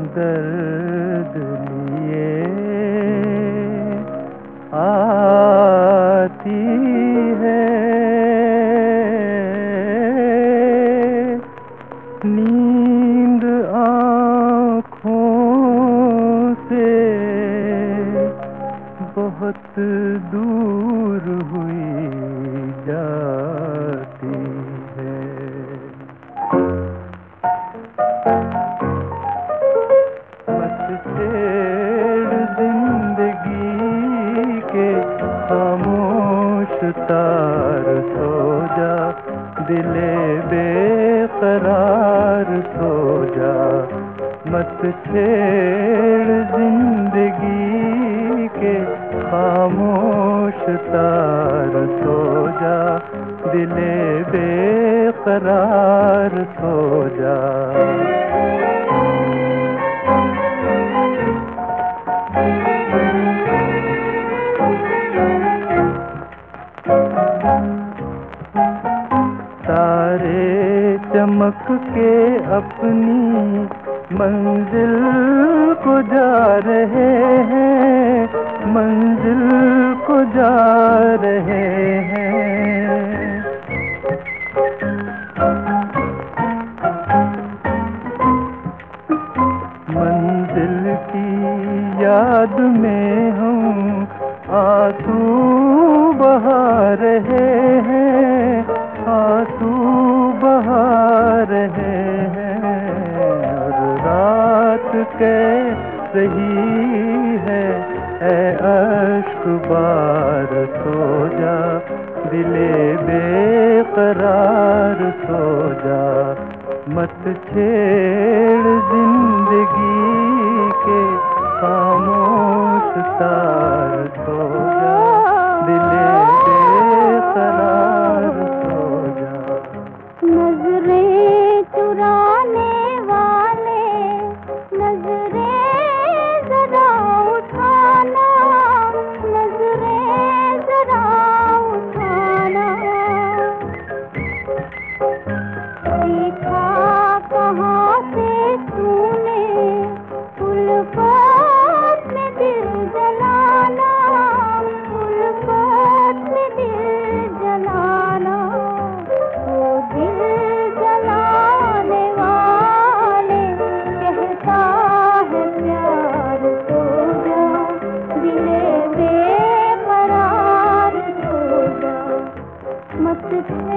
दर्द लिए आती है। नींद आँखों से बहुत दूर हुई जाती है। तार सो जा दिले बेकरार सो जा मत छेड़ ज़िंदगी के खामोश तार सो जा दिले बेकरार सो जा चमक के अपनी मंजिल को जा रहे हैं, मंजिल को जा रहे हैं। मंजिल की याद में हम आँसू के सही है ए अश्कबार सो जा दिले बेकरार सो जा मत छेड़ ज़िंदगी के खामोश तार सो जा दिले बेकरार सो जा नज़रें चुरा 是天。